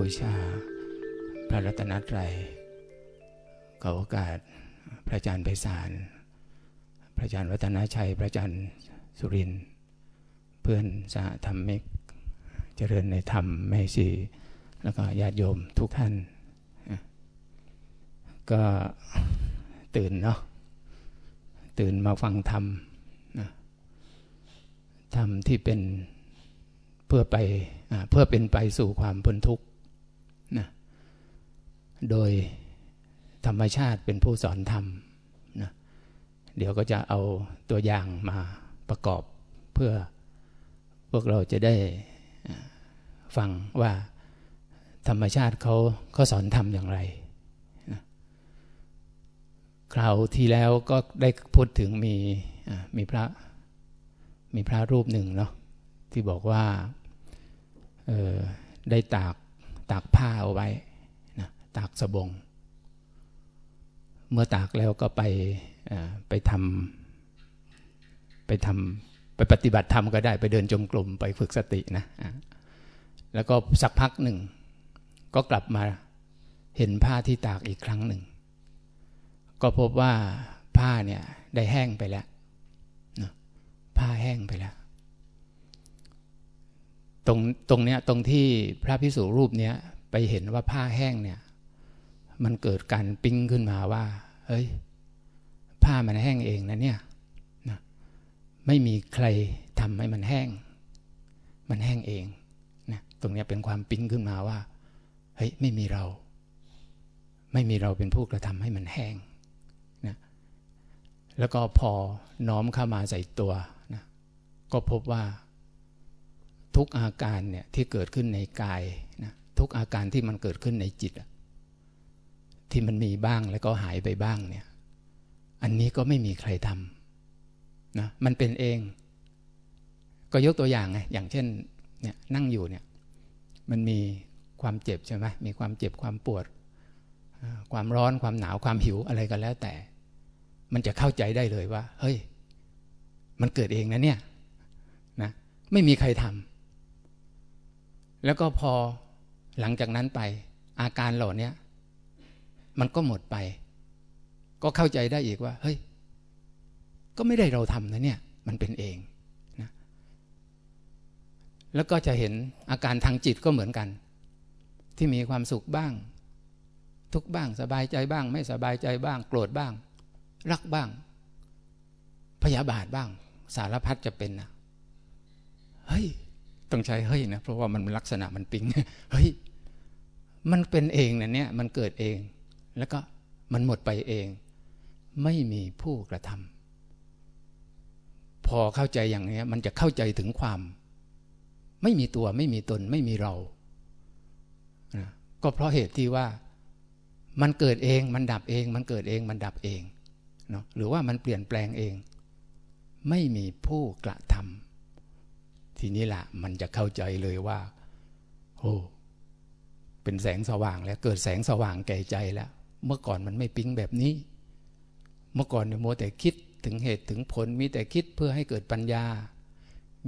บูชา พระรัตนตรัยขอโอกาสพระอาจารย์ไพศาล พระอาจารย์วัฒนาชัย พระอาจารย์สุริน เพื่อนสหธรรมิก เจริญในธรรมแม่ชีแล้วก็ญาติโยมทุกท่าน ก็ตื่นเนาะ ตื่นมาฟังธรรมธรรมที่เป็นเพื่อไปเพื่อเป็นไปสู่ความพ้นทุกข์ นะโดยธรรมชาติเป็นผู้สอนธรรมนะเดี๋ยวก็จะเอาตัวอย่างมาประกอบเพื่อพวกเราจะได้ฟังว่าธรรมชาติเขาเขาสอนธรรมอย่างไรนะคราวที่แล้วก็ได้พูดถึงมีมีพระมีพระรูปหนึ่งเนาะที่บอกว่าได้ตาก ตากผ้าเอาไว้นะตากสบง เมื่อตากแล้วก็ไปไปทำไปทำไปปฏิบัติธรรมก็ได้ไปเดินจงกรมไปฝึกสตินะแล้วก็สักพักหนึ่ง ก็กลับมาเห็นผ้าที่ตากอีกครั้งหนึ่ง ก็พบว่าผ้าเนี่ยได้แห้งไปแล้วผ้าแห้งไปแล้ว ตรงตรงเนี้ยตรงที่พระพิสุรูปเนี้ยไปเห็นว่าผ้าแห้งเนี่ย มันเกิดการปิ้งขึ้นมาว่า เฮ้ย ผ้ามันแห้งเองนะเนี่ยนะไม่มีใครทำให้มันแห้ง มันแห้งเองนะตรงนี้เป็นความปิ้งขึ้นมาว่า เฮ้ย ไม่มีเรา ไม่มีเราเป็นผู้กระทำให้มันแห้งนะแล้วก็พอน้อมเข้ามาใส่ตัวนะก็พบว่า ทุกอาการเนี่ยที่เกิดขึ้นในกายนะทุกอาการที่มันเกิดขึ้นในจิต ที่มันมีบ้างแล้วก็หายไปบ้างเนี่ยอันนี้ก็ไม่มีใครทำนะมันเป็นเอง ก็ยกตัวอย่างไงอย่างเช่นเนี่ยนั่งอยู่เนี่ยมันมีความเจ็บใช่ไหมมีความเจ็บความปวด ความร้อนความหนาวความหิวอะไรก็แล้วแต่ มันจะเข้าใจได้เลยว่า เฮ้ย มันเกิดเองนะเนี่ยนะไม่มีใครทำ แล้วก็พอหลังจากนั้นไป อาการเหล่านี้มันก็หมดไป ก็เข้าใจได้อีกว่า เฮ้ย ก็ไม่ได้เราทำนะเนี่ย มันเป็นเองนะแล้วก็จะเห็นอาการทางจิตก็เหมือนกัน ที่มีความสุขบ้าง ทุกบ้างสบายใจบ้าง ไม่สบายใจบ้าง โกรธบ้าง รักบ้าง พยาบาทบ้าง สารพัดจะเป็นนะเฮ้ย ต้องใช้เฮ้ยนะเพราะว่ามันลักษณะมันปิงเฮ้ยมันเป็นเองนะเนี่ยมันเกิดเอง แล้วก็มันหมดไปเอง ไม่มีผู้กระทำพอเข้าใจอย่างนี้มันจะเข้าใจถึงความ ไม่มีตัวไม่มีตนไม่มีเรานะก็เพราะเหตุที่ว่ามันเกิดเองมันดับเอง มันเกิดเองมันดับเองเนาะหรือว่ามันเปลี่ยนแปลงเอง ไม่มีผู้กระทำ ทีนี้ละมันจะเข้าใจเลยว่าโอ้เป็นแสงสว่างแล้ว เกิดแสงสว่างแก่ใจแล้ว เมื่อก่อนมันไม่ปิ๊งแบบนี้ เมื่อก่อนเนี่ยมัวแต่คิดถึงเหตุถึงผล มีแต่คิดเพื่อให้เกิดปัญญา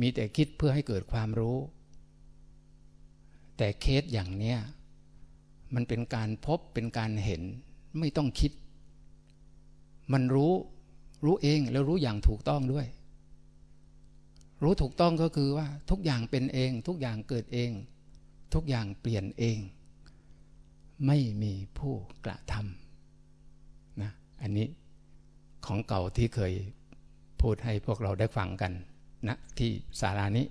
มีแต่คิดเพื่อให้เกิดความรู้ แต่เคสอย่างเนี้ยมันเป็นการพบเป็นการเห็นไม่ต้องคิด มันรู้รู้เองแล้วรู้อย่างถูกต้องด้วย รู้ถูกต้องก็คือว่าทุกอย่างเป็นเอง ทุกอย่างเกิดเอง ทุกอย่างเปลี่ยนเอง ไม่มีผู้กระทำนะอันนี้ของเก่าที่เคยพูดให้พวกเราได้ฟังกันนะที่สารานี้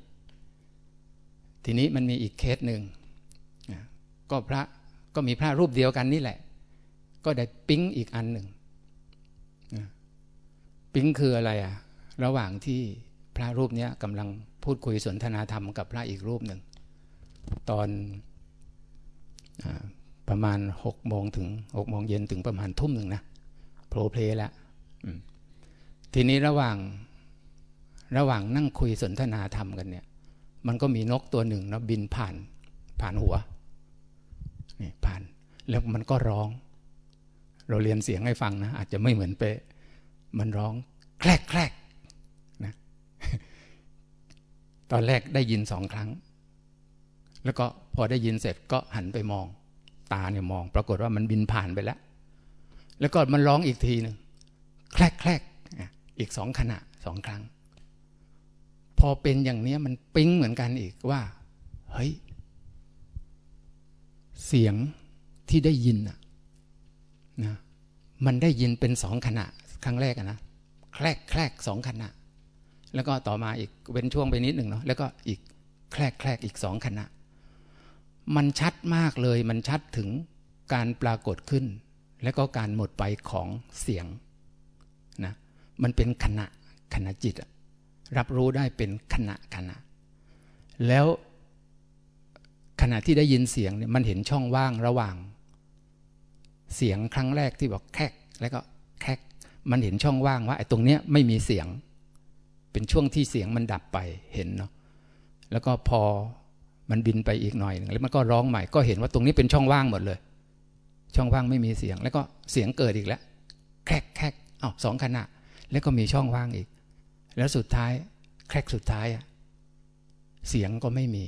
ทีนี้มันมีอีกเคสหนึ่งนะก็พระก็มีพระรูปเดียวกันนี่แหละ ก็ได้ปิ๊งอีกอันหนึ่งนะปิ๊งคืออะไรอะระหว่างที่ ระรูปนี้กำลังพูดคุยสนทนาธรรมกับพระอีกรูปหนึ่ง ตอนอประมาณหกโมงถึงหกโมงเย็นถึงประมาณทุ่มหนึ่งนะโผล่เพลแล้วทีนี้ระหว่างระหว่างนั่งคุยสนทนาธรรมกันเนี่ย มันก็มีนกตัวหนึ่งนะบินผ่านผ่านหัวนี่ผ่าน แล้วมันก็ร้อง เราเรียนเสียงให้ฟังนะ อาจจะไม่เหมือนเป๊ะมันร้อง แคลกแคลก ตอนแรกได้ยินสองครั้ง แล้วก็พอได้ยินเสร็จก็หันไปมอง ตาเนี่ยมอง ปรากฏว่ามันบินผ่านไปแล้ว แล้วก็มันร้องอีกทีหนึ่งแคลกแคลกอีกสองขณะสองครั้ง พอเป็นอย่างนี้มันปิ๊งเหมือนกันอีกว่า เฮ้ย เสียงที่ได้ยินนะนะมันได้ยินเป็นสองขณะ ครั้งแรกนะแคลกแคลกสองขณะ แล้วก็ต่อมาอีกเว้นช่วงไปนิดหนึ่งเนาะแล้วก็อีกแคลกแคลกอีกสองขณะ มันชัดมากเลยมันชัดถึงการปรากฏขึ้น และก็การหมดไปของเสียงนะมันเป็นขณะขณะจิต รับรู้ได้เป็นขณะขณะ แล้วขณะที่ได้ยินเสียงเนี่ยมันเห็นช่องว่างระหว่าง เสียงครั้งแรกที่บอกแคกแล้วก็แคกมันเห็นช่องว่างว่าไอ้ตรงเนี้ยไม่มีเสียง เป็นช่วงที่เสียงมันดับไปเห็นเนาะแล้วก็พอมันบินไปอีกหน่อยนึงแล้วมันก็ร้องใหม่ก็เห็นว่าตรงนี้เป็นช่องว่างหมดเลย ช่องว่างไม่มีเสียง แล้วก็เสียงเกิดอีกแล้วแครกแครกอ้าวสองขณะ แล้วก็มีช่องว่างอีก แล้วสุดท้ายแครกสุดท้ายอะเสียงก็ไม่มี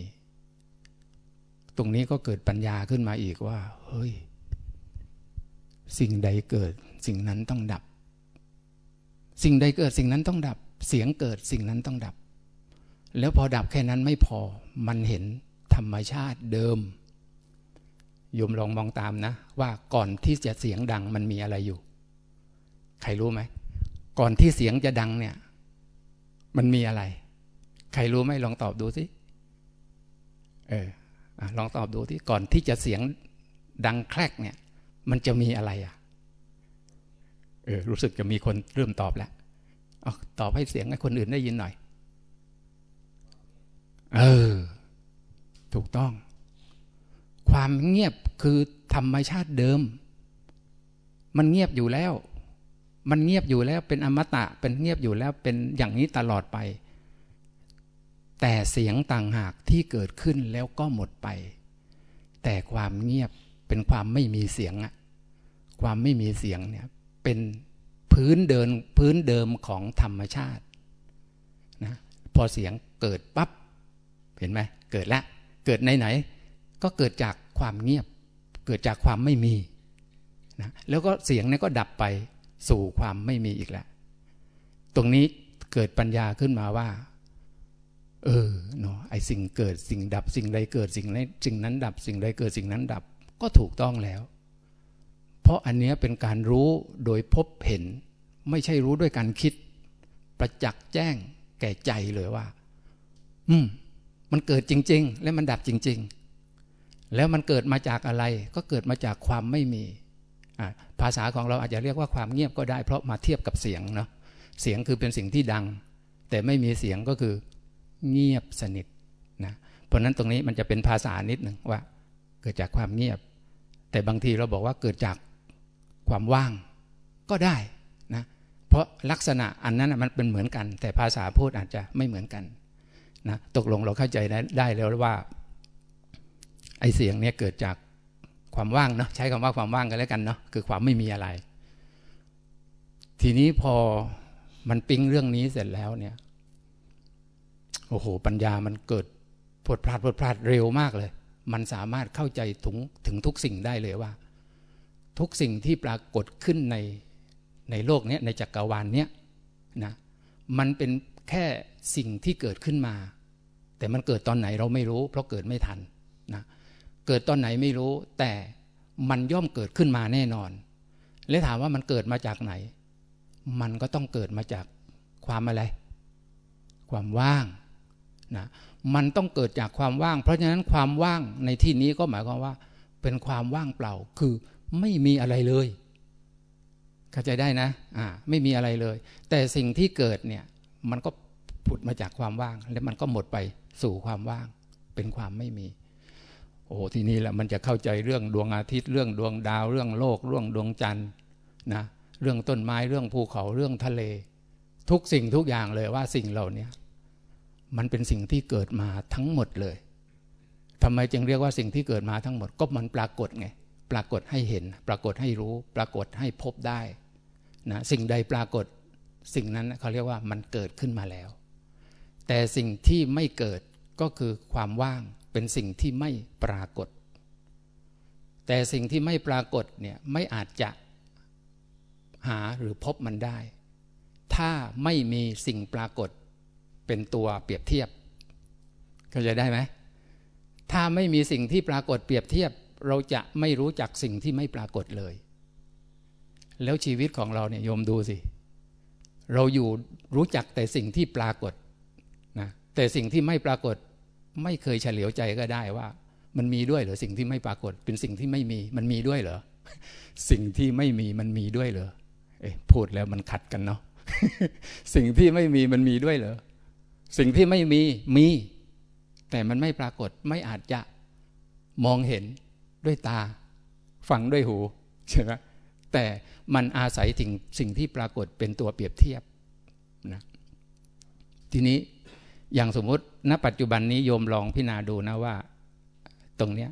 ตรงนี้ก็เกิดปัญญาขึ้นมาอีกว่า เฮ้ย สิ่งใดเกิด สิ่งนั้นต้องดับ สิ่งใดเกิดสิ่งนั้นต้องดับ เสียงเกิดสิ่งนั้นต้องดับ แล้วพอดับแค่นั้นไม่พอมันเห็นธรรมชาติเดิมโยมลองมองตามนะ ว่าก่อนที่จะเสียงดังมันมีอะไรอยู่ ใครรู้ไหมก่อนที่เสียงจะดังเนี่ย มันมีอะไร ใครรู้ไหมลองตอบดูสิเออลองตอบดูที่ก่อนที่จะเสียงดังแครกเนี่ย มันจะมีอะไรอะเออรู้สึกจะมีคนเริ่มตอบแล้ว เอาตอบให้เสียงให้คนอื่นได้ยินหน่อย เออ ถูกต้อง ความเงียบคือธรรมชาติเดิม มันเงียบอยู่แล้ว มันเงียบอยู่แล้วเป็นอมตะ เป็นเงียบอยู่แล้วเป็นอย่างนี้ตลอดไป แต่เสียงต่างหากที่เกิดขึ้นแล้วก็หมดไป แต่ความเงียบเป็นความไม่มีเสียงอะความไม่มีเสียงเนี่ย เป็น พื้นเดินพื้นเดิมของธรรมชาตินะพอเสียงเกิดปับ๊บเห็นไหมเกิดแล้วเกิดไหนไหน ก็เกิดจากความเงียบ เกิดจากความไม่มีนะแล้วก็เสียงนี้ก็ดับไปสู่ความไม่มีอีกแล้วตรงนี้เกิดปัญญาขึ้นมาว่า เออเนาะไอสิ่งเกิดสิ่งดับสิ่งใดเกิดสิ่งนั้นสิ่งนั้นดับสิ่งใดเกิดสิ่งนั้นดับก็ถูกต้องแล้ว เพราะอันนี้เป็นการรู้โดยพบเห็น ไม่ใช่รู้ด้วยการคิด ประจักษ์แจ้งแก่ใจเลยว่า อืม มันเกิดจริง ๆ และมันดับจริง ๆ แล้วมันเกิดมาจากอะไร ก็เกิดมาจากความไม่มี ภาษาของเราอาจจะเรียกว่าความเงียบก็ได้ เพราะมาเทียบกับเสียงเนาะ เสียงคือเป็นสิ่งที่ดัง แต่ไม่มีเสียงก็คือ เงียบสนิทนะ เพราะนั้นตรงนี้มันจะเป็นภาษานิดหนึ่งว่า เกิดจากความเงียบ แต่บางทีเราบอกว่าเกิดจาก ความว่างก็ได้นะเพราะลักษณะอันนั้นมันเป็นเหมือนกัน แต่ภาษาพูดอาจจะไม่เหมือนกันนะตกลงเราเข้าใจได้แล้วว่าไอเสียงเนี้ยเกิดจากความว่างเนาะใช้คำว่าความว่างกันแล้วกันเนาะคือความไม่มีอะไร ทีนี้พอมันปิ้งเรื่องนี้เสร็จแล้วเนี่ยโอ้โหปัญญามันเกิดพดพลาดพดพลาดเร็วมากเลย มันสามารถเข้าใจถึงถึงทุกสิ่งได้เลยว่า ทุกสิ่งที่ปรากฏขึ้นในในโลกนี้ในจักรวาลเนี้ยนะมันเป็นแค่สิ่งที่เกิดขึ้นมา แต่มันเกิดตอนไหนเราไม่รู้ เพราะเกิดไม่ทันนะเกิดตอนไหนไม่รู้ แต่มันย่อมเกิดขึ้นมาแน่นอน และถามว่ามันเกิดมาจากไหน มันก็ต้องเกิดมาจากความอะไร ความว่างนะมันต้องเกิดจากความว่าง เพราะฉะนั้นความว่างในที่นี้ก็หมายความว่า เป็นความว่างเปล่าคือ ไม่มีอะไรเลย เข้าใจได้นะอ่าไม่มีอะไรเลย แต่สิ่งที่เกิดเนี่ย มันก็ผุดมาจากความว่าง แล้วมันก็หมดไปสู่ความว่าง เป็นความไม่มี โอ้ทีนี้แหละมันจะเข้าใจเรื่องดวงอาทิตย์เรื่องดวงดาว เรื่องโลก เรื่องดวงจันทร์นะเรื่องต้นไม้เรื่องภูเขาเรื่องทะเล ทุกสิ่งทุกอย่างเลยว่าสิ่งเหล่านี้มันเป็นสิ่งที่เกิดมาทั้งหมดเลยทำไมจึงเรียกว่าสิ่งที่เกิดมาทั้งหมดก็มันปรากฏไง ปรากฏให้เห็น ปรากฏให้รู้ ปรากฏให้พบได้นะสิ่งใดปรากฏสิ่งนั้นเขาเรียกว่ามันเกิดขึ้นมาแล้ว แต่สิ่งที่ไม่เกิดก็คือความว่างเป็นสิ่งที่ไม่ปรากฏ แต่สิ่งที่ไม่ปรากฏเนี่ยไม่อาจจะหาหรือพบมันได้ ถ้าไม่มีสิ่งปรากฏเป็นตัวเปรียบเทียบเข้าใจได้ไหมถ้าไม่มีสิ่งที่ปรากฏเปรียบเทียบ เราจะไม่รู้จักสิ่งที่ไม่ปรากฏเลย แล้วชีวิตของเราเนี่ยโยมดูสิ เราอยู่รู้จักแต่สิ่งที่ปรากฏนะแต่สิ่งที่ไม่ปรากฏ ไม่เคยเฉลียวใจก็ได้ว่า มันมีด้วยเหรอสิ่งที่ไม่ปรากฏ เป็นสิ่งที่ไม่มี มันมีด้วยเหรอสิ่งที่ไม่มีมันมีด้วยเหรอเอ๊ะพูดแล้วมันขัดกันเนาะสิ่งที่ไม่มีมันมีด้วยเหรอสิ่งที่ไม่มีมี แต่มันไม่ปรากฏไม่อาจจะมองเห็น ด้วยตา ฟังด้วยหูใช่ไหมแต่มันอาศัยสิ่งสิ่งที่ปรากฏเป็นตัวเปรียบเทียบนะทีนี้อย่างสมมติณปัจจุบันนี้โยมลองพิจารณาดูนะว่า ตรงเนี้ย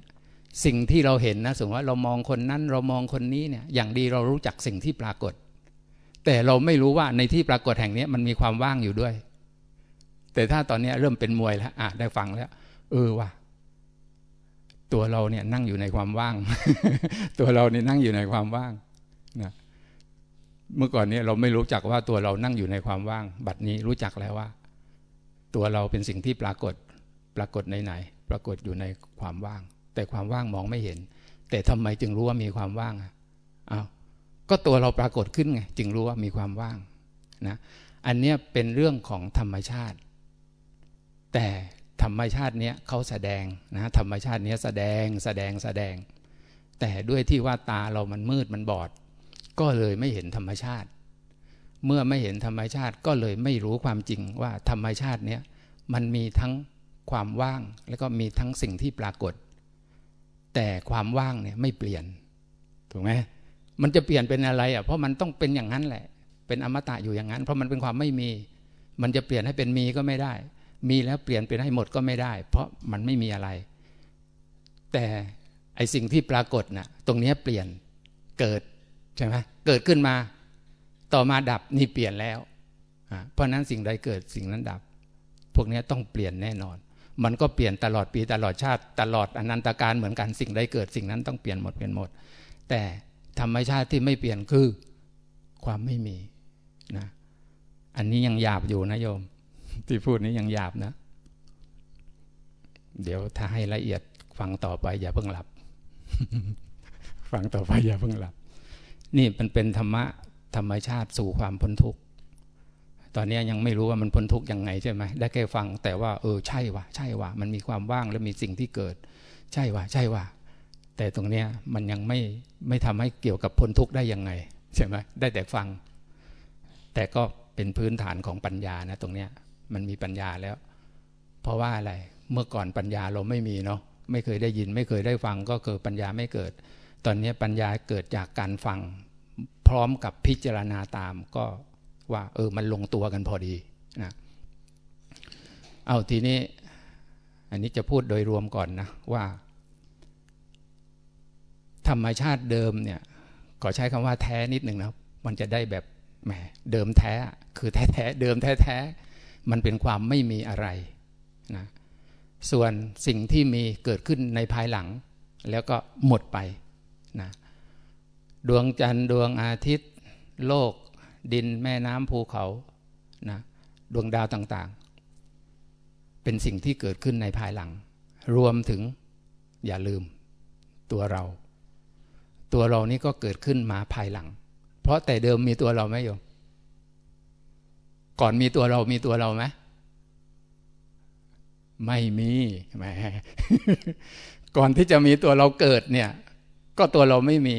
สิ่งที่เราเห็นนะสมมติว่าเรามองคนนั้นเรามองคนนี้เนี่ยอย่างดีเรารู้จักสิ่งที่ปรากฏ แต่เราไม่รู้ว่าในที่ปรากฏแห่งนี้มันมีความว่างอยู่ด้วย แต่ถ้าตอนนี้เริ่มเป็นมวยแล้วอะได้ฟังแล้ว เออว่ะ ตัวเราเนี่ยนั่งอยู่ในความว่าง ตัวเราเนี่ยนั่งอยู่ในความว่างนะเมื่อก่อนนี้เราไม่รู้จักว่าตัวเรานั่งอยู่ในความว่าง บัดนี้รู้จักแล้วว่า ตัวเราเป็นสิ่งที่ปรากฏปรากฏในไหน ปรากฏอยู่ในความว่าง แต่ความว่างมองไม่เห็น แต่ทำไมจึงรู้ว่ามีความว่างอะอ้าวก็ตัวเราปรากฏขึ้นไงจึงรู้ว่ามีความว่างนะอันเนี้ยเป็นเรื่องของธรรมชาติ แต่ ธรรมชาติเนี้ยเขาแสดงนะธรรมชาติเนี้ยแสดงแสดงแสดง แต่ด้วยที่ว่าตาเรามันมืดมันบอด ก็เลยไม่เห็นธรรมชาติ เมื่อไม่เห็นธรรมชาติก็เลยไม่รู้ความจริงว่าธรรมชาติเนี้ยมันมีทั้งความว่าง แล้วก็มีทั้งสิ่งที่ปรากฏ แต่ความว่างเนี่ยไม่เปลี่ยนถูกไหมมันจะเปลี่ยนเป็นอะไรอะเพราะมันต้องเป็นอย่างนั้นแหละ เป็นอมตะอยู่อย่างนั้น เพราะมันเป็นความไม่มี มันจะเปลี่ยนให้เป็นมีก็ไม่ได้ มีแล้วเปลี่ยนเป็นให้หมดก็ไม่ได้ เพราะมันไม่มีอะไร แต่ไอสิ่งที่ปรากฏนะ่ะ ตรงนี้เปลี่ยนเกิดใช่ไหมเกิดขึ้นมา ต่อมาดับนี่เปลี่ยนแล้วเพราะนั้นสิ่งใดเกิดสิ่งนั้นดับ พวกนี้ต้องเปลี่ยนแน่นอน มันก็เปลี่ยนตลอดปีตลอดชาติตลอดอนันตการเหมือนกันสิ่งใดเกิดสิ่งนั้นต้องเปลี่ยนหมดเปลี่ยนหมด แต่ธรรมชาติที่ไม่เปลี่ยนคือความไม่มีนะอันนี้ยังหยาบอยู่นะโยม ที่พูดนี้ยังหยาบนะ เดี๋ยวถ้าให้ละเอียดฟังต่อไปอย่าเพิ่งหลับ ฟังต่อไปอย่าเพิ่งหลับ นี่มันเป็นธรรมะธรรมชาติสู่ความพ้นทุกข์ตอนนี้ยังไม่รู้ว่ามันพ้นทุกข์ยังไงใช่ไหมได้แค่ฟังแต่ว่าเออใช่วะใช่วะมันมีความว่างแล้วมีสิ่งที่เกิด ใช่วะใช่วะแต่ตรงเนี้ยมันยังไม่ไม่ทำให้เกี่ยวกับพ้นทุกข์ได้ยังไงใช่ไหมได้แต่ฟัง แต่ก็เป็นพื้นฐานของปัญญานะตรงเนี้ย มันมีปัญญาแล้ว เพราะว่าอะไรเมื่อก่อนปัญญาเราไม่มีเนาะไม่เคยได้ยินไม่เคยได้ฟังก็เกิดปัญญาไม่เกิด ตอนนี้ปัญญาเกิดจากการฟัง พร้อมกับพิจารณาตามก็ว่าเออมันลงตัวกันพอดีนะเอาทีนี้ อันนี้จะพูดโดยรวมก่อนนะว่า ธรรมชาติเดิมเนี่ยขอใช้คำว่าแท้นิดหนึ่งนะมันจะได้แบบแหมเดิมแท้ คือแท้แท้เดิมแท้แท้ มันเป็นความไม่มีอะไรนะส่วนสิ่งที่มีเกิดขึ้นในภายหลัง แล้วก็หมดไปนะดวงจันทร์ดวงอาทิตย์ โลก ดินแม่น้ำภูเขานะดวงดาวต่างๆ เป็นสิ่งที่เกิดขึ้นในภายหลัง รวมถึงอย่าลืมตัวเรา ตัวเรานี่ก็เกิดขึ้นมาภายหลัง เพราะแต่เดิมมีตัวเราไหมโยม ก่อนมีตัวเรามีตัวเราไหมไม่มีแหมก่อนที่จะมีตัวเราเกิดเนี่ย ก็ตัวเราไม่มี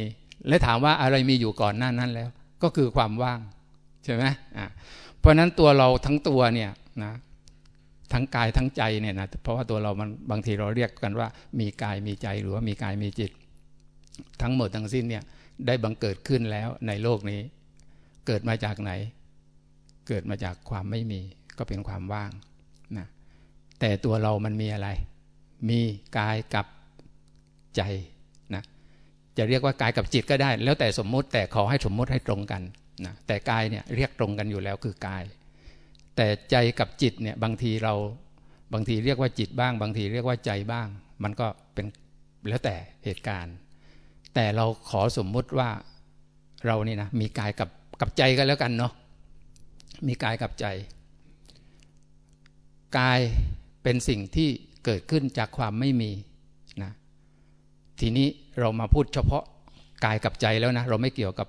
และถามว่าอะไรมีอยู่ก่อนหน้านั้นแล้ว ก็คือความว่างใช่ไหมอ่าเพราะนั้นตัวเราทั้งตัวเนี่ยนะทั้งกายทั้งใจเนี่ยนะเพราะว่าตัวเรามันบางทีเราเรียกกันว่า มีกายมีใจหรือว่ามีกายมีจิต ทั้งหมดทั้งสิ้นเนี่ยได้บังเกิดขึ้นแล้วในโลกนี้ เกิดมาจากไหน เกิดมาจากความไม่มีก็เป็นความว่างนะแต่ตัวเรามันมีอะไร มีกายกับใจนะจะเรียกว่ากายกับจิตก็ได้ แล้วแต่สมมุติแต่ขอให้สมมุติให้ตรงกันนะแต่กายเนี่ยเรียกตรงกันอยู่แล้วคือกาย แต่ใจกับจิตเนี่ยบางทีเราบางทีเรียกว่าจิตบ้าง บางทีเรียกว่าใจบ้าง มันก็เป็นแล้วแต่เหตุการณ์ แต่เราขอสมมุติว่าเรานี่นะมีกายกับกับใจกันแล้วกันเนาะ มีกายกับใจ กายเป็นสิ่งที่เกิดขึ้นจากความไม่มีนะทีนี้เรามาพูดเฉพาะกายกับใจแล้วนะ เราไม่เกี่ยวกับ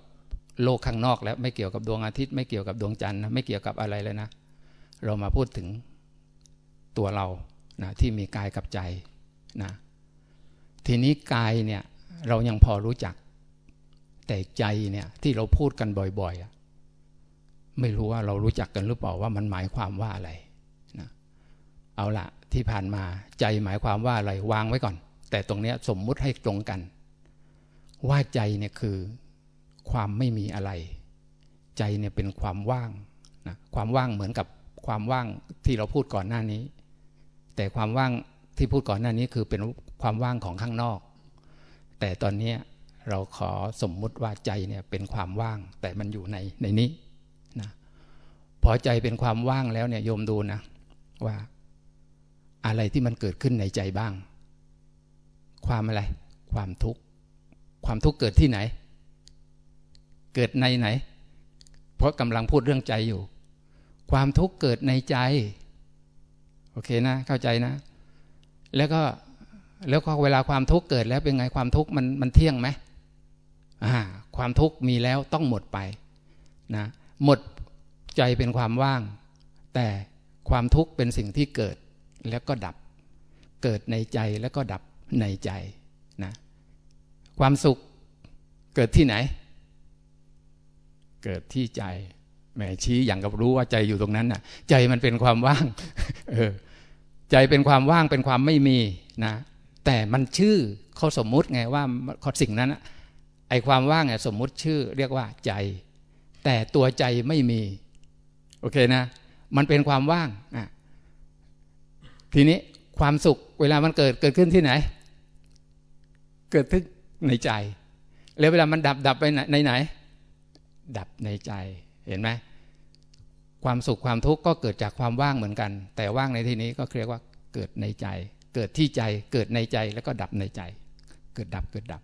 โลกข้างนอก แล้วไม่เกี่ยวกับดวงอาทิตย์ ไม่เกี่ยวกับดวงจันทร์นะไม่เกี่ยวกับอะไรเลยนะ เรามาพูดถึงตัวเรานะที่มีกายกับใจนะทีนี้กายเนี่ยเรายังพอรู้จัก แต่ใจเนี่ยที่เราพูดกันบ่อยๆ ไม่รู้ว่าเรารู้จักกันหรือเปล่าว่ามันหมายความว่าอะไรนะเอาละที่ผ่านมาใจหมายความว่าอะไรวางไว้ก่อน แต่ตรงนี้สมมุติให้ตรงกัน ว่าใจเนี่ยคือความไม่มีอะไร ใจเนี่ยเป็นความว่างนะความว่างเหมือนกับความว่างที่เราพูดก่อนหน้านี้ แต่ความว่างที่พูดก่อนหน้านี้คือเป็นความว่างของข้างนอก แต่ตอนนี้เราขอสมมุติว่าใจเนี่ยเป็นความว่างแต่มันอยู่ในในนี้ พอใจเป็นความว่างแล้วเนี่ยโยมดูนะ ว่าอะไรที่มันเกิดขึ้นในใจบ้าง ความอะไร ความทุกข์ ความทุกข์เกิดที่ไหน เกิดในไหน เพราะกำลังพูดเรื่องใจอยู่ ความทุกข์เกิดในใจ โอเคนะ เข้าใจนะ แล้วก็แล้วก็เวลาความทุกข์เกิดแล้วเป็นไงความทุกข์มันมันเที่ยงไหมอ่า ความทุกข์มีแล้วต้องหมดไปนะหมด ใจเป็นความว่าง แต่ความทุกข์เป็นสิ่งที่เกิดแล้วก็ดับ เกิดในใจแล้วก็ดับในใจนะความสุขเกิดที่ไหน เกิดที่ใจแม่ชี้อย่างกับรู้ว่าใจอยู่ตรงนั้นน่ะ ใจมันเป็นความว่าง เออ ใจเป็นความว่างเป็นความไม่มีนะแต่มันชื่อเขาสมมุติไงว่าขอสิ่งนั้นไอความว่างเนี่ยสมมุติชื่อ เรียกว่าใจ แต่ตัวใจไม่มี โอเคนะ มันเป็นความว่างนะทีนี้ความสุขเวลามันเกิดเกิดขึ้นที่ไหน เกิดขึ้นในใจ แล้วเวลามันดับดับไปในไหน ดับในใจเห็นไหมความสุขความทุกข์ก็เกิดจากความว่างเหมือนกัน แต่ว่างในที่นี้ก็เรียกว่าเกิดในใจ เกิดที่ใจเกิดในใจแล้วก็ดับในใจ เกิดดับเกิดดับ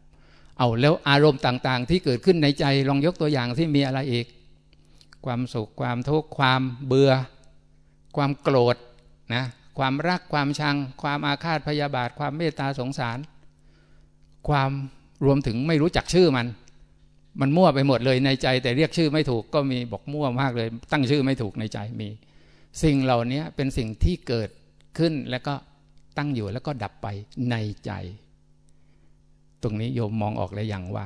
เอาแล้วอารมณ์ต่างๆ ที่เกิดขึ้นในใจลองยกตัวอย่างที่มีอะไรอีก ความสุขความทุกข์ความเบื่อ ความโกรธนะความรักความชัง ความอาฆาตพยาบาท ความเมตตาสงสาร ความรวมถึงไม่รู้จักชื่อมัน มันมั่วไปหมดเลยในใจ แต่เรียกชื่อไม่ถูกก็มีบอกมั่วมากเลย ตั้งชื่อไม่ถูกในใจมี สิ่งเหล่านี้เป็นสิ่งที่เกิดขึ้นแล้วก็ตั้งอยู่แล้วก็ดับไปในใจ ตรงนี้โยมมองออกแล้วอย่างว่า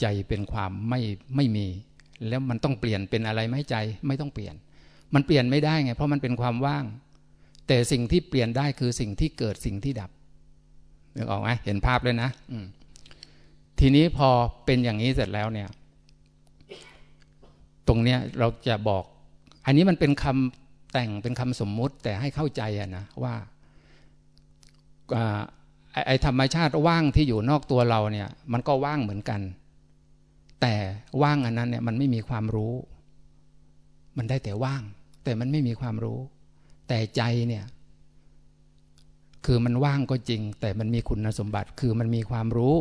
ใจเป็นความไม่ไม่มี แล้วมันต้องเปลี่ยนเป็นอะไรไหมใจไม่ต้องเปลี่ยน มันเปลี่ยนไม่ได้ไง เพราะมันเป็นความว่าง แต่สิ่งที่เปลี่ยนได้คือสิ่งที่เกิดสิ่งที่ดับนึกออกไหมเห็นภาพเลยนะทีนี้พอเป็นอย่างนี้เสร็จแล้วเนี่ย ตรงเนี้ยเราจะบอก อันนี้มันเป็นคำแต่งเป็นคำสมมุติ แต่ให้เข้าใจอะนะว่าไอ้ธรรมชาติว่างที่อยู่นอกตัวเราเนี่ย มันก็ว่างเหมือนกัน แต่ว่างอันนั้นเนี่ยมันไม่มีความรู้ มันได้แต่ว่าง แต่มันไม่มีความรู้ แต่ใจเนี่ย คือมันว่างก็จริง แต่มันมีคุณสมบัติ คือมันมีความรู้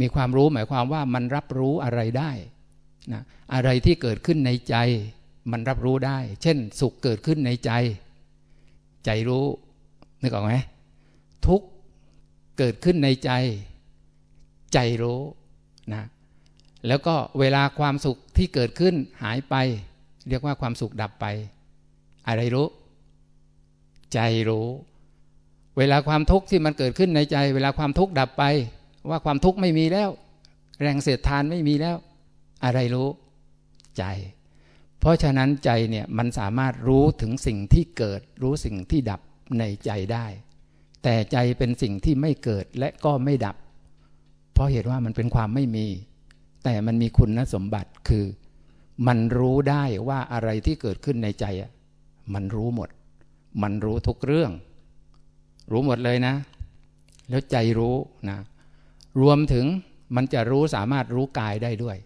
มีความรู้หมายความว่ามันรับรู้อะไรได้นะอะไรที่เกิดขึ้นในใจ มันรับรู้ได้ เช่น สุขเกิดขึ้นในใจ ใจรู้นึกออกไหมทุกเกิดขึ้นในใจ ใจรู้นะ แล้วก็เวลาความสุขที่เกิดขึ้นหายไป เรียกว่าความสุขดับไป อะไรรู้ ใจรู้ เวลาความทุกข์ที่มันเกิดขึ้นในใจ เวลาความทุกข์ดับไป ว่าความทุกข์ไม่มีแล้ว แรงเสียดทานไม่มีแล้ว อะไรรู้ ใจ เพราะฉะนั้นใจเนี่ยมันสามารถรู้ถึงสิ่งที่เกิด รู้สิ่งที่ดับในใจได้ แต่ใจเป็นสิ่งที่ไม่เกิดและก็ไม่ดับ เพราะเหตุว่ามันเป็นความไม่มี แต่มันมีคุณสมบัติคือ มันรู้ได้ว่าอะไรที่เกิดขึ้นในใจอะมันรู้หมด มันรู้ทุกเรื่อง รู้หมดเลยนะ แล้วใจรู้นะ รวมถึงมันจะรู้สามารถรู้กายได้ด้วย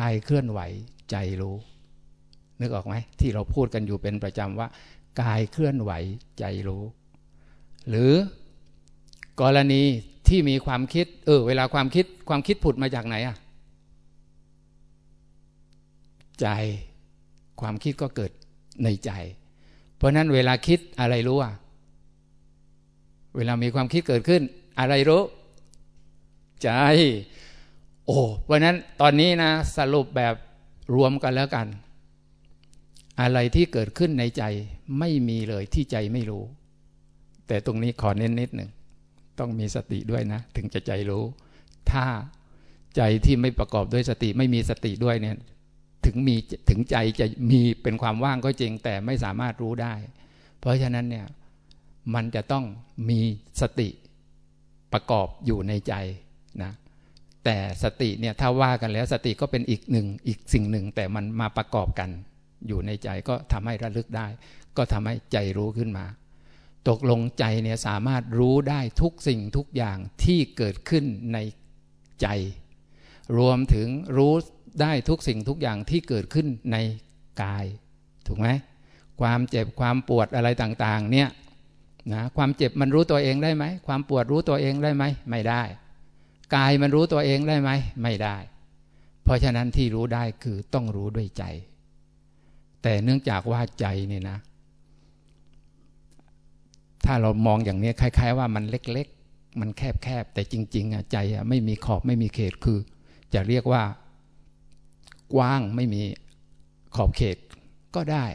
กายเคลื่อนไหว ใจรู้ นึกออกไหมที่เราพูดกันอยู่เป็นประจำว่า กายเคลื่อนไหว ใจรู้ หรือกรณีที่มีความคิด เออ เวลาความคิดความคิดผุดมาจากไหนอะ ใจ ความคิดก็เกิดในใจ เพราะนั้นเวลาคิดอะไรรู้อะเวลามีความคิดเกิดขึ้น อะไรรู้ ใจ โอ้เพราะนั้นตอนนี้นะ สรุปแบบรวมกันแล้วกัน อะไรที่เกิดขึ้นในใจไม่มีเลยที่ใจไม่รู้ แต่ตรงนี้ขอเน้นนิดหนึ่งต้องมีสติด้วยนะ ถึงจะใจรู้ ถ้าใจที่ไม่ประกอบด้วยสติไม่มีสติด้วยเนี่ย ถึงมีถึงใจจะมีเป็นความว่างก็จริง แต่ไม่สามารถรู้ได้ เพราะฉะนั้นเนี่ยมันจะต้องมีสติประกอบอยู่ในใจนะแต่สติเนี่ยถ้าว่ากันแล้วสติก็เป็นอีกหนึ่งอีกสิ่งหนึ่ง แต่มันมาประกอบกันอยู่ในใจก็ทำให้ระลึกได้ ก็ทำให้ใจรู้ขึ้นมา ตกลงใจเนี่ยสามารถรู้ได้ทุกสิ่งทุกอย่างที่เกิดขึ้นในใจ รวมถึงรู้ ได้ทุกสิ่งทุกอย่างที่เกิดขึ้นในกาย ถูกไหมความเจ็บความปวดอะไรต่างๆ เนี่ยนะความเจ็บมันรู้ตัวเองได้ไหมความปวดรู้ตัวเองได้ไหมไม่ได้ กายมันรู้ตัวเองได้ไหมไม่ได้ เพราะฉะนั้นที่รู้ได้คือต้องรู้ด้วยใจ แต่เนื่องจากว่าใจเนี่ยนะ ถ้าเรามองอย่างนี้คล้าย ๆ ว่ามันเล็ก ๆ มันแคบๆแต่จริง ๆอะใจอะไม่มีขอบไม่มีเขตคือ จะเรียกว่า กว้างไม่มีขอบเขตก็ได้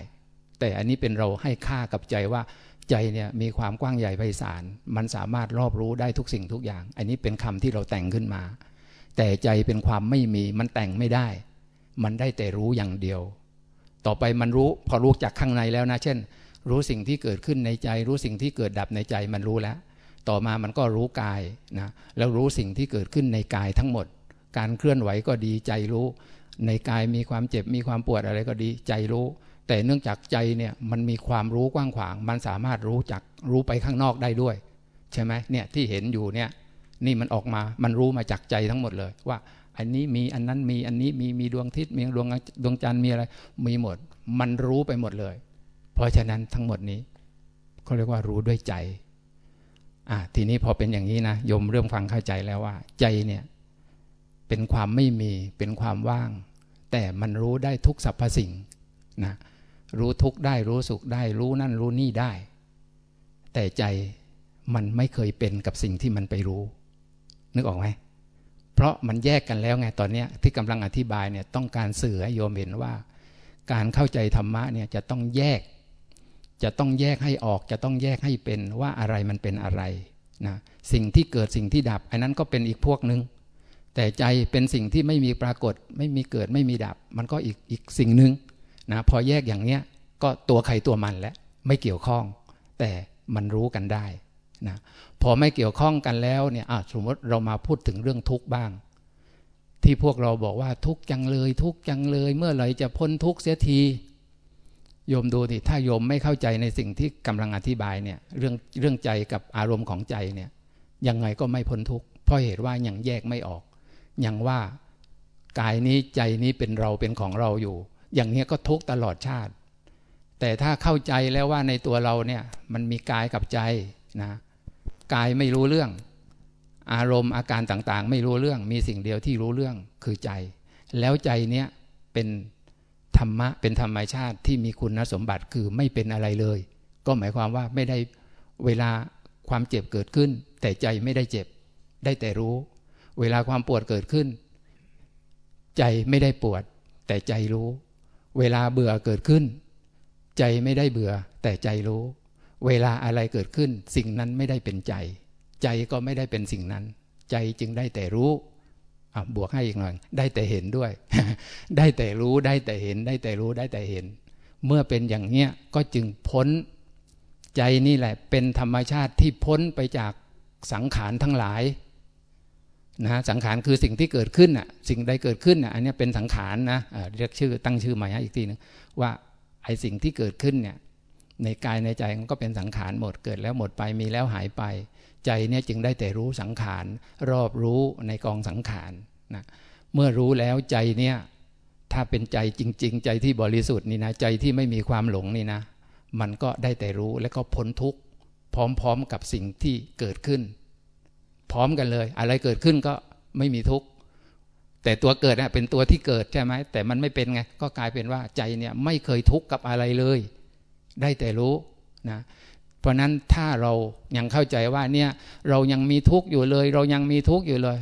แต่อันนี้เป็นเราให้ค่ากับใจว่าใจเนี่ยมีความกว้างใหญ่ไพศาลมันสามารถรอบรู้ได้ทุกสิ่งทุกอย่าง อันนี้เป็นคำที่เราแต่งขึ้นมา แต่ใจเป็นความไม่มีมันแต่งไม่ได้ มันได้แต่รู้อย่างเดียว ต่อไปมันรู้พอรู้จากข้างในแล้วนะ เช่น รู้สิ่งที่เกิดขึ้นในใจ รู้สิ่งที่เกิดดับในใจมันรู้แล้ว ต่อมามันก็รู้กายนะแล้วรู้สิ่งที่เกิดขึ้นในกายทั้งหมด การเคลื่อนไหวก็ดีใจรู้ ในกายมีความเจ็บมีความปวดอะไรก็ดี ใจรู้ แต่เนื่องจากใจเนี่ยมันมีความรู้กว้างขวาง มันสามารถรู้จักรู้ไปข้างนอกได้ด้วย ใช่ไหมเนี่ยที่เห็นอยู่เนี่ยนี่มันออกมามันรู้มาจากใจทั้งหมดเลย ว่า อันนี้มีอันนั้นมีอันนี้มีมีดวงทิศมีดวงดวงจันทร์มีอะไร มีหมด มันรู้ไปหมดเลย เพราะฉะนั้นทั้งหมดนี้เขาเรียกว่ารู้ด้วยใจอะทีนี้พอเป็นอย่างนี้นะโยมเริ่มฟังเข้าใจแล้วว่า ใจเนี่ย เป็นความไม่มี เป็นความว่าง แต่มันรู้ได้ทุกสรรพสิ่งนะรู้ทุกได้รู้สุขได้ รู้นั่นรู้นี่ได้ แต่ใจมันไม่เคยเป็นกับสิ่งที่มันไปรู้ นึกออกไหมเพราะมันแยกกันแล้วไงตอนนี้ที่กำลังอธิบายเนี่ยต้องการสื่อให้โยมเห็นว่า การเข้าใจธรรมะเนี่ยจะต้องแยก จะต้องแยกให้ออกจะต้องแยกให้เป็นว่าอะไรมันเป็นอะไรนะสิ่งที่เกิดสิ่งที่ดับ อันนั้นก็เป็นอีกพวกหนึ่ง แต่ใจเป็นสิ่งที่ไม่มีปรากฏ ไม่มีเกิดไม่มีดับ มันก็อีกอีกสิ่งหนึ่งนะพอแยกอย่างเนี้ยก็ตัวใครตัวมันแล้วไม่เกี่ยวข้อง แต่มันรู้กันได้นะพอไม่เกี่ยวข้องกันแล้วเนี่ยสมมติเรามาพูดถึงเรื่องทุกข์บ้าง ที่พวกเราบอกว่าทุกข์จังเลย ทุกข์จังเลย เมื่อไหร่จะพ้นทุกข์เสียทีโยมดูดิถ้าโยมไม่เข้าใจในสิ่งที่กำลังอธิบายเนี่ยเรื่องเรื่องใจกับอารมณ์ของใจเนี่ยยังไงก็ไม่พ้นทุกข์เพราะเหตุว่ายังแยกไม่ออก ยังว่ากายนี้ใจนี้เป็นเราเป็นของเราอยู่ อย่างนี้ก็ทุกตลอดชาติ แต่ถ้าเข้าใจแล้วว่าในตัวเราเนี่ยมันมีกายกับใจนะกายไม่รู้เรื่อง อารมณ์อาการต่างๆ ไม่รู้เรื่อง มีสิ่งเดียวที่รู้เรื่องคือใจ แล้วใจเนี้ยเป็นธรรมะเป็นธรรมชาติที่มีคุณสมบัติคือไม่เป็นอะไรเลย ก็หมายความว่าไม่ได้เวลาความเจ็บเกิดขึ้น แต่ใจไม่ได้เจ็บได้แต่รู้ เวลาความปวดเกิดขึ้น ใจไม่ได้ปวด แต่ใจรู้ เวลาเบื่อเกิดขึ้น ใจไม่ได้เบื่อ แต่ใจรู้ เวลาอะไรเกิดขึ้น สิ่งนั้นไม่ได้เป็นใจ ใจก็ไม่ได้เป็นสิ่งนั้น ใจจึงได้แต่รู้บวกให้อีกหน่อย ได้แต่เห็นด้วย ได้แต่รู้ได้แต่เห็น ได้แต่รู้ได้แต่เห็น เมื่อเป็นอย่างเนี้ยก็จึงพ้น ใจนี่แหละเป็นธรรมชาติที่พ้นไปจากสังขารทั้งหลาย นะสังขารคือสิ่งที่เกิดขึ้นอะสิ่งใดเกิดขึ้นอะอันนี้เป็นสังขารนะเรียกชื่อตั้งชื่อใหม่อีกทีนึงว่าไอ้สิ่งที่เกิดขึ้นเนี่ยในกายในใจมันก็เป็นสังขารหมดเกิดแล้วหมดไปมีแล้วหายไป ใจเนี่ยจึงได้แต่รู้สังขารรอบรู้ในกองสังขารนะเมื่อรู้แล้วใจเนี่ยถ้าเป็นใจจริง ๆ ใจที่บริสุทธิ์นี่นะใจที่ไม่มีความหลงนี่นะ มันก็ได้แต่รู้แล้วก็พ้นทุกข์พร้อม ๆ กับสิ่งที่เกิดขึ้น พร้อมกันเลย อะไรเกิดขึ้นก็ไม่มีทุกข์แต่ตัวเกิดเน่ยเป็นตัวที่เกิดใช่ไหมแต่มันไม่เป็นไงก็กลายเป็นว่าใจเนี่ยไม่เคยทุกข์กับอะไรเลย ได้แต่รู้นะเพราะนั้นถ้าเรายังเข้าใจว่าเนี่ยเรายังมีทุกข์อยู่เลย เรายังมีทุกข์อยู่เลย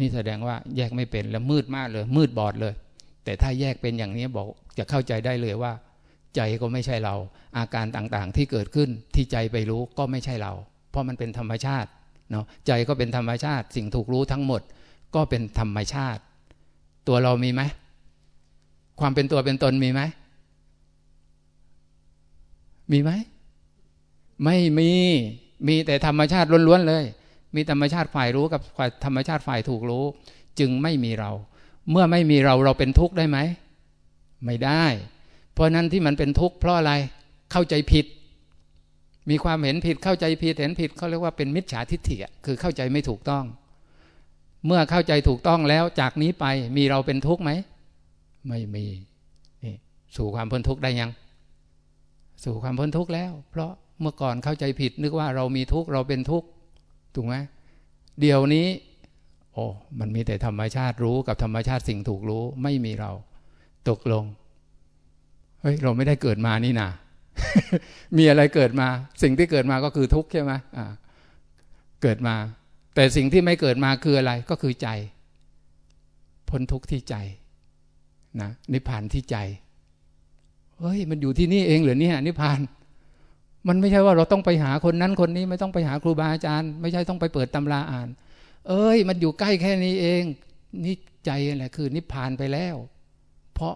นี่แสดงว่าแยกไม่เป็นแล้วมืดมากเลย มืดบอดเลย แต่ถ้าแยกเป็นอย่างนี้บอกจะเข้าใจได้เลยว่า ใจก็ไม่ใช่เรา อาการต่างๆที่เกิดขึ้นที่ใจไปรู้ก็ไม่ใช่เรา เพราะมันเป็นธรรมชาติ เนาะใจก็เป็นธรรมชาติ สิ่งถูกรู้ทั้งหมด ก็เป็นธรรมชาติ ตัวเรามีไหมความเป็นตัวเป็นตนมีไหมมีไหมไม่มีมีแต่ธรรมชาติล้วนๆเลย มีธรรมชาติฝ่ายรู้กับธรรมชาติฝ่ายถูกรู้ จึงไม่มีเรา เมื่อไม่มีเราเราเป็นทุกข์ได้ไหม ไม่ได้ เพราะนั้นที่มันเป็นทุกข์เพราะอะไรเข้าใจผิด มีความเห็นผิดเข้าใจผิดเห็นผิดเขาเรียกว่าเป็นมิจฉาทิฏฐิคือเข้าใจไม่ถูกต้อง เมื่อเข้าใจถูกต้องแล้วจากนี้ไปมีเราเป็นทุกข์ไหมไม่มีนี่สู่ความพ้นทุกข์ได้ยัง สู่ความพ้นทุกข์แล้ว เพราะเมื่อก่อนเข้าใจผิดนึกว่าเรามีทุกข์เราเป็นทุกข์ถูกไหมเดี๋ยวนี้ โอ้มันมีแต่ธรรมชาติรู้กับธรรมชาติสิ่งถูกรู้ไม่มีเรา ตกลงเฮ้ยเราไม่ได้เกิดมานี่นา มีอะไรเกิดมา สิ่งที่เกิดมาก็คือทุกข์ใช่ไหมเกิดมา แต่สิ่งที่ไม่เกิดมาคืออะไรก็คือใจ พ้นทุกข์ที่ใจนะนิพพานที่ใจเฮ้ยมันอยู่ที่นี่เองเหรอเนี่ยนิพพาน มันไม่ใช่ว่าเราต้องไปหาคนนั้นคนนี้ไม่ต้องไปหาครูบาอาจารย์ ไม่ใช่ต้องไปเปิดตำราอ่าน เอ้ย มันอยู่ใกล้แค่นี้เองนี่ใจแหละคือ นิพพานไปแล้ว เพราะ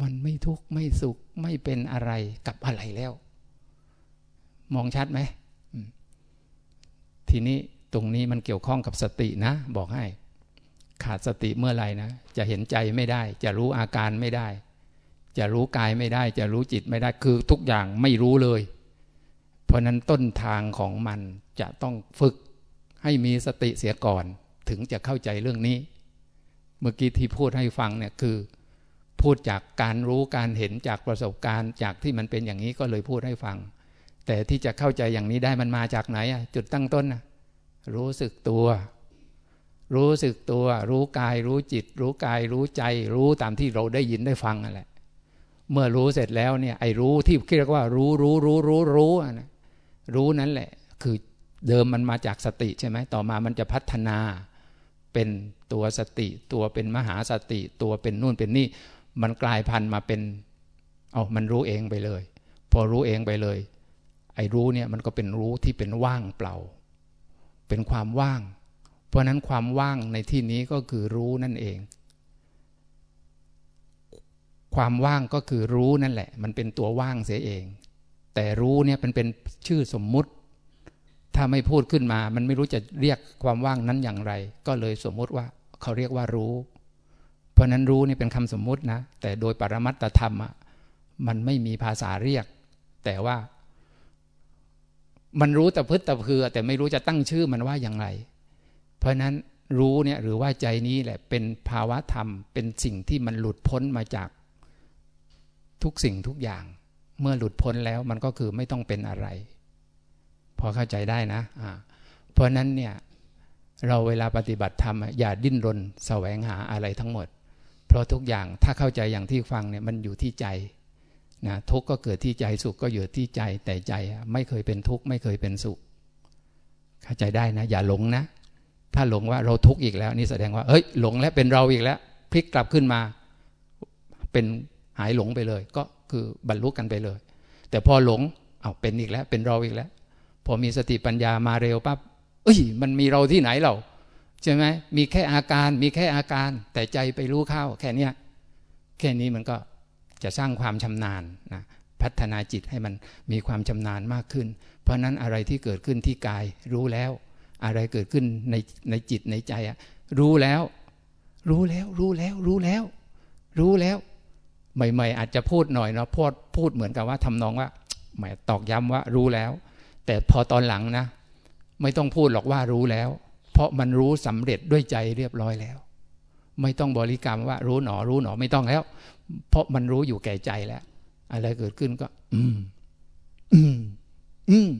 มันไม่ทุกข์ไม่สุขไม่เป็นอะไรกับอะไรแล้ว มองชัดไหมทีนี้ตรงนี้มันเกี่ยวข้องกับสตินะ บอกให้ ขาดสติเมื่อไหร่นะ จะเห็นใจไม่ได้ จะรู้อาการไม่ได้ จะรู้กายไม่ได้ จะรู้จิตไม่ได้คือทุกอย่างไม่รู้เลย เพราะนั้นต้นทางของมันจะต้องฝึกให้มีสติเสียก่อน ถึงจะเข้าใจเรื่องนี้ เมื่อกี้ที่พูดให้ฟังเนี่ยคือ พูดจากการรู้การเห็นจากประสบการณ์จากที่มันเป็นอย่างนี้ก็เลยพูดให้ฟัง แต่ที่จะเข้าใจอย่างนี้ได้มันมาจากไหนอะจุดตั้งต้นนะรู้สึกตัว รู้สึกตัว รู้กายรู้จิต รู้กายรู้ใจ รู้ตามที่เราได้ยินได้ฟังนั่นแหละ เมื่อรู้เสร็จแล้วเนี่ยไอ้รู้ที่เรียกว่า รู้รู้รู้รู้รู้นะรู้นั้นแหละ คือเดิมมันมาจากสติใช่ไหมต่อมามันจะพัฒนาเป็นตัวสติ ตัวเป็นมหาสติ ตัวเป็นนู่นเป็นนี่ มันกลายพันธุ์มาเป็นเอามันรู้เองไปเลย พอรู้เองไปเลย ไอ้รู้เนี่ยมันก็เป็นรู้ที่เป็นว่างเปล่า เป็นความว่าง เพราะนั้นความว่างในที่นี้ก็คือรู้นั่นเอง ความว่างก็คือรู้นั่นแหละ มันเป็นตัวว่างเสียเอง แต่รู้เนี่ยเป็นเป็นชื่อสมมุติ ถ้าไม่พูดขึ้นมา มันไม่รู้จะเรียกความว่างนั้นอย่างไร ก็เลยสมมุติว่าเขาเรียกว่ารู้ เพราะนั้นรู้นี่เป็นคำสมมุตินะ แต่โดยปรมัตตธรรมอะมันไม่มีภาษาเรียก แต่ว่า มันรู้แต่พึตแต่เพือแต่ไม่รู้จะตั้งชื่อมันว่าอย่างไร เพราะนั้นรู้เนี่ยหรือว่าใจนี้แหละเป็นภาวะธรรม เป็นสิ่งที่มันหลุดพ้นมาจากทุกสิ่งทุกอย่าง เมื่อหลุดพ้นแล้วมันก็คือไม่ต้องเป็นอะไร พอเข้าใจได้นะะเพราะนั้นเนี่ยเราเวลาปฏิบัติธรรมอย่าดิ้นรนแสวงหาอะไรทั้งหมด เพราะทุกอย่างถ้าเข้าใจอย่างที่ฟังเนี่ยมันอยู่ที่ใจนะทุกข์ก็เกิดที่ใจสุขก็อยู่ที่ใจแต่ใจไม่เคยเป็นทุกข์ไม่เคยเป็นสุข เข้าใจได้นะ อย่าหลงนะ ถ้าหลงว่าเราทุกข์อีกแล้วนี่แสดงว่าเอ้ยหลงแล้วเป็นเราอีกแล้ว พลิกกลับขึ้นมา เป็นหายหลงไปเลย ก็คือบรรลุกันไปเลย แต่พอหลงเอาเป็นอีกแล้ว เป็นเราอีกแล้ว พอมีสติปัญญามาเร็วปั๊บเอ้ย มันมีเราที่ไหนเรา ใช่ไหมมีแค่อาการมีแค่อาการ แต่ใจไปรู้เข้า แค่เนี้ยแค่นี้มันก็จะสร้างความชำนาญนะพัฒนาจิตให้มันมีความชำนาญมากขึ้น เพราะนั้นอะไรที่เกิดขึ้นที่กายรู้แล้ว อะไรเกิดขึ้นในในจิตในใจอะรู้แล้ว รู้แล้ว รู้แล้ว รู้แล้ว รู้แล้ว ใหม่ ๆ อาจจะพูดหน่อยเนาะพูดพูดเหมือนกับว่าทำนองว่าหมายตอกย้ำว่ารู้แล้ว แต่พอตอนหลังนะ ไม่ต้องพูดหรอกว่ารู้แล้ว เพราะมันรู้สำเร็จด้วยใจเรียบร้อยแล้ว ไม่ต้องบริกรรมว่ารู้หนอรู้หนอไม่ต้องแล้ว เพราะมันรู้อยู่แก่ใจแล้ว อะไรเกิดขึ้นก็ อืม อืม อืม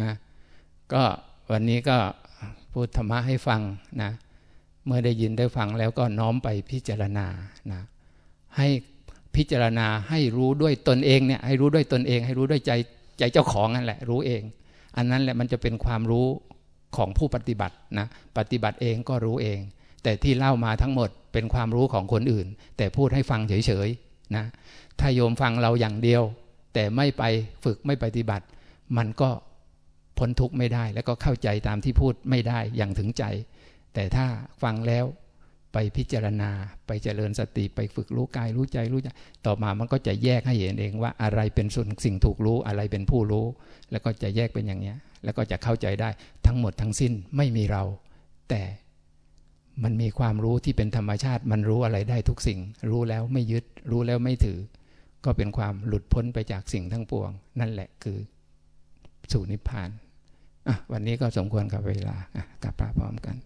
นะก็วันนี้ก็พูดธรรมะให้ฟังนะ เมื่อได้ยินได้ฟังแล้วก็น้อมไปพิจารณานะให้พิจารณาให้รู้ด้วยตนเองเนี่ยให้รู้ด้วยตนเอง ให้รู้ด้วยใจใจเจ้าของนั่นแหละ รู้เอง อันนั้นแหละมันจะเป็นความรู้ของผู้ปฏิบัตินะปฏิบัติเองก็รู้เอง แต่ที่เล่ามาทั้งหมดเป็นความรู้ของคนอื่น แต่พูดให้ฟังเฉยๆนะถ้าโยมฟังเราอย่างเดียว แต่ไม่ไปฝึกไม่ปฏิบัติ มันก็พ้นทุกข์ไม่ได้ แล้วก็เข้าใจตามที่พูดไม่ได้อย่างถึงใจ แต่ถ้าฟังแล้ว ไปพิจารณา ไปเจริญสติไปฝึกรู้กายรู้ใจรู้ใจต่อมามันก็จะแยกให้เห็นเองว่าอะไรเป็นส่วนสิ่งถูกรู้อะไรเป็นผู้รู้ แล้วก็จะแยกเป็นอย่างนี้แล้วก็จะเข้าใจได้ทั้งหมดทั้งสิ้นไม่มีเรา แต่มันมีความรู้ที่เป็นธรรมชาติ มันรู้อะไรได้ทุกสิ่ง รู้แล้วไม่ยึด รู้แล้วไม่ถือ ก็เป็นความหลุดพ้นไปจากสิ่งทั้งปวง นั่นแหละคือสู่นิพพานวันนี้ก็สมควรกับเวลากลับพระพร้อมกัน